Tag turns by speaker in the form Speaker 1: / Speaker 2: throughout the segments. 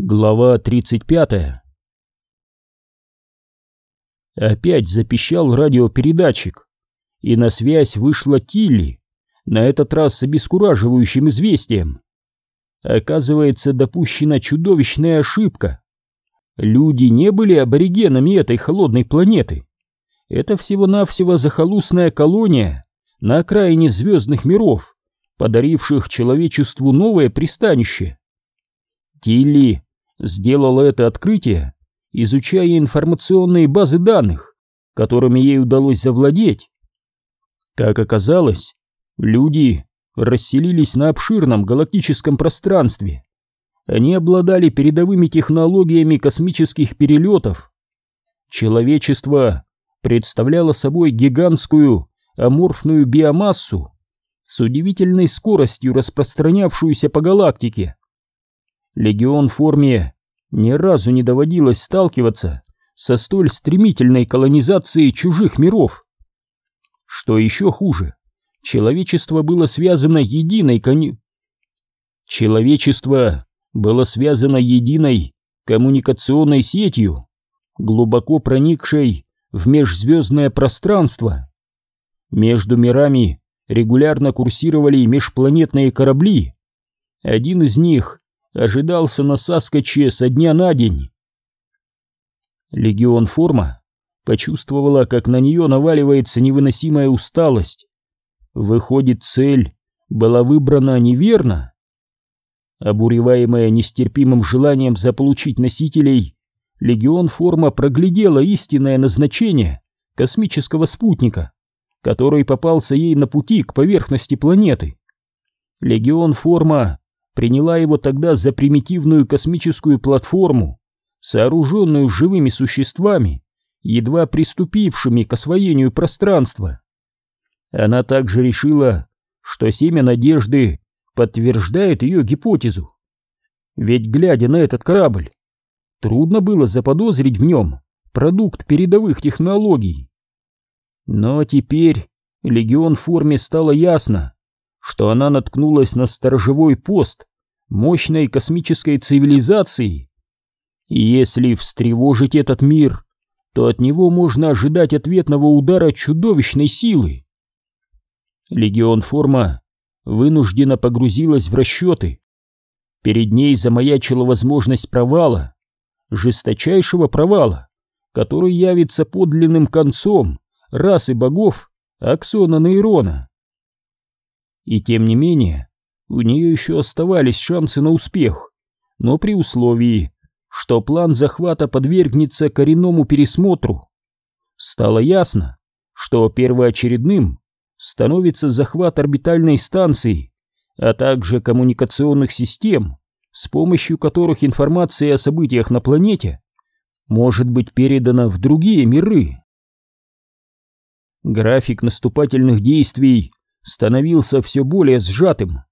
Speaker 1: Глава 35 Опять запищал радиопередатчик, и на связь вышла Тилли, на этот раз с обескураживающим известием. Оказывается, допущена чудовищная ошибка. Люди не были аборигенами этой холодной планеты. Это всего-навсего захолустная колония на окраине звездных миров, подаривших человечеству новое пристанище. Тилли сделала это открытие, изучая информационные базы данных, которыми ей удалось завладеть. Как оказалось, люди расселились на обширном галактическом пространстве. Они обладали передовыми технологиями космических перелетов. Человечество представляло собой гигантскую аморфную биомассу с удивительной скоростью распространявшуюся по галактике. Легион форме ни разу не доводилось сталкиваться со столь стремительной колонизацией чужих миров. Что еще хуже, человечество было связано единой кони... Человечество было связано единой коммуникационной сетью, глубоко проникшей в межзвездное пространство. Между мирами регулярно курсировали межпланетные корабли. Один из них ожидался на Саскоче со дня на день. Легион Форма почувствовала, как на нее наваливается невыносимая усталость. Выходит, цель была выбрана неверно. Обуреваемая нестерпимым желанием заполучить носителей, Легион Форма проглядела истинное назначение космического спутника, который попался ей на пути к поверхности планеты. Легион Форма приняла его тогда за примитивную космическую платформу, сооруженную живыми существами, едва приступившими к освоению пространства. Она также решила, что семя надежды подтверждает ее гипотезу. Ведь, глядя на этот корабль, трудно было заподозрить в нем продукт передовых технологий. Но теперь легион в форме стало ясно, что она наткнулась на сторожевой пост мощной космической цивилизации. И если встревожить этот мир, то от него можно ожидать ответного удара чудовищной силы. Легион Форма вынужденно погрузилась в расчеты. Перед ней замаячила возможность провала, жесточайшего провала, который явится подлинным концом расы богов Аксона Нейрона. И тем не менее, у нее еще оставались шансы на успех, но при условии, что план захвата подвергнется коренному пересмотру. Стало ясно, что первоочередным становится захват орбитальной станции, а также коммуникационных систем, с помощью которых информация о событиях на планете может быть передана в другие миры. График наступательных действий становился все более сжатым.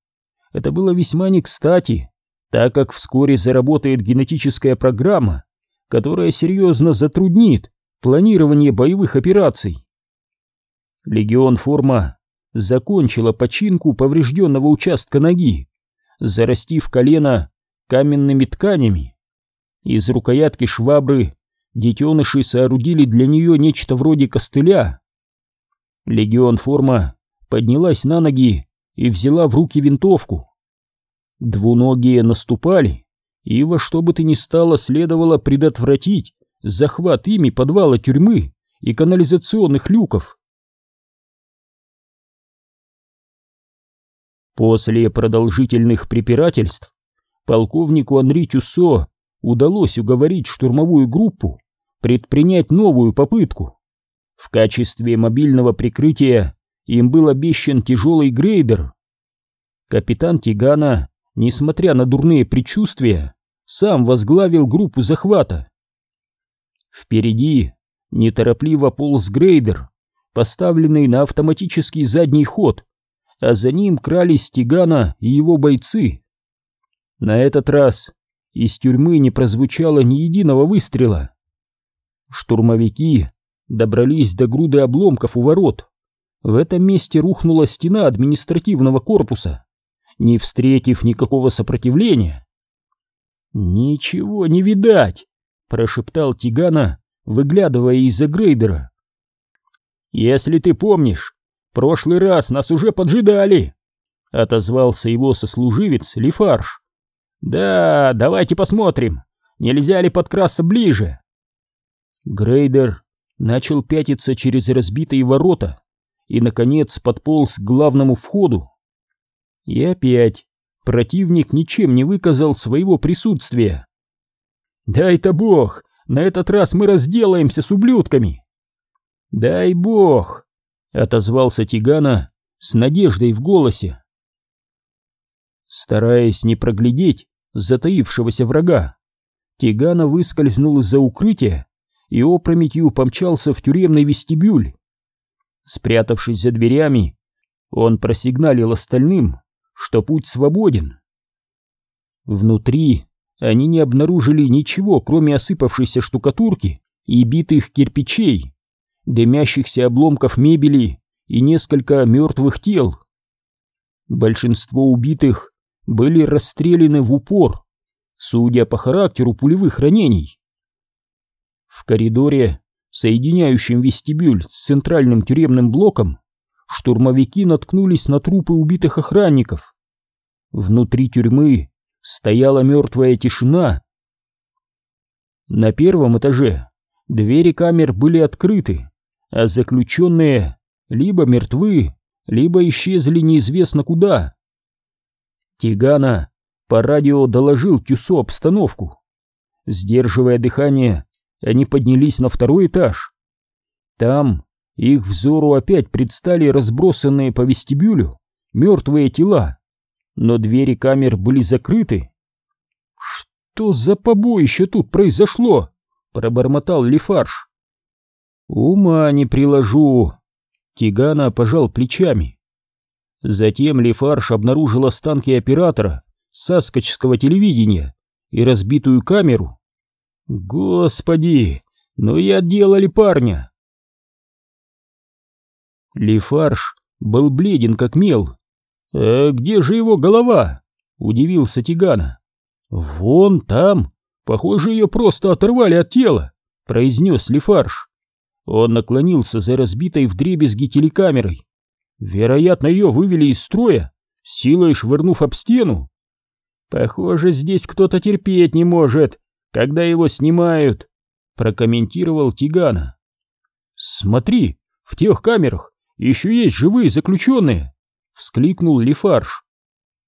Speaker 1: Это было весьма не кстати, так как вскоре заработает генетическая программа, которая серьезно затруднит планирование боевых операций. Легион Форма закончила починку поврежденного участка ноги, зарастив колено каменными тканями. Из рукоятки швабры детеныши соорудили для нее нечто вроде костыля. Легион Форма поднялась на ноги и взяла в руки винтовку. Двуногие наступали, и во что бы то ни стало следовало предотвратить захват ими подвала тюрьмы и канализационных люков. После продолжительных препирательств полковнику Анри Тюссо удалось уговорить штурмовую группу предпринять новую попытку. В качестве мобильного прикрытия им был обещан тяжелый грейдер. Капитан Тигана, несмотря на дурные предчувствия, сам возглавил группу захвата. Впереди неторопливо полз грейдер, поставленный на автоматический задний ход, а за ним крались Тигана и его бойцы. На этот раз из тюрьмы не прозвучало ни единого выстрела. Штурмовики добрались до груды обломков у ворот, в этом месте рухнула стена административного корпуса, не встретив никакого сопротивления. «Ничего не видать!» — прошептал Тигана, выглядывая из-за грейдера. «Если ты помнишь, прошлый раз нас уже поджидали!» — отозвался его сослуживец Лифарш. «Да, давайте посмотрим, нельзя ли подкрасться ближе?» Грейдер начал пятиться через разбитые ворота и, наконец, подполз к главному входу. И опять противник ничем не выказал своего присутствия. «Дай-то бог, на этот раз мы разделаемся с ублюдками!» «Дай бог!» — отозвался Тигана с надеждой в голосе. Стараясь не проглядеть затаившегося врага, Тигана выскользнул из-за укрытия и опрометью помчался в тюремный вестибюль. Спрятавшись за дверями, он просигналил остальным, что путь свободен. Внутри они не обнаружили ничего, кроме осыпавшейся штукатурки и битых кирпичей, дымящихся обломков мебели и несколько мертвых тел. Большинство убитых были расстреляны в упор, судя по характеру пулевых ранений. В коридоре, соединяющем вестибюль с центральным тюремным блоком, штурмовики наткнулись на трупы убитых охранников. Внутри тюрьмы стояла мертвая тишина. На первом этаже двери камер были открыты, а заключенные либо мертвы, либо исчезли неизвестно куда. Тигана по радио доложил Тюсо обстановку. Сдерживая дыхание, они поднялись на второй этаж. Там их взору опять предстали разбросанные по вестибюлю мертвые тела, но двери камер были закрыты. «Что за побоище тут произошло?» — пробормотал Лефарш. «Ума не приложу!» Тигана пожал плечами. Затем Лефарш обнаружил останки оператора саскочского телевидения и разбитую камеру, Господи, ну и отделали парня. Лифарш был бледен как мел. «А где же его голова?» — удивился Тигана. «Вон там. Похоже, ее просто оторвали от тела», — произнес Лифарш. Он наклонился за разбитой вдребезги телекамерой. Вероятно, ее вывели из строя, силой швырнув об стену. «Похоже, здесь кто-то терпеть не может», когда его снимают, прокомментировал Тигана. Смотри, в тех камерах еще есть живые заключенные, вскликнул Лифарш.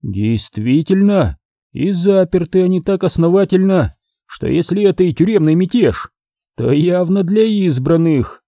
Speaker 1: Действительно, и заперты они так основательно, что если это и тюремный мятеж, то явно для избранных.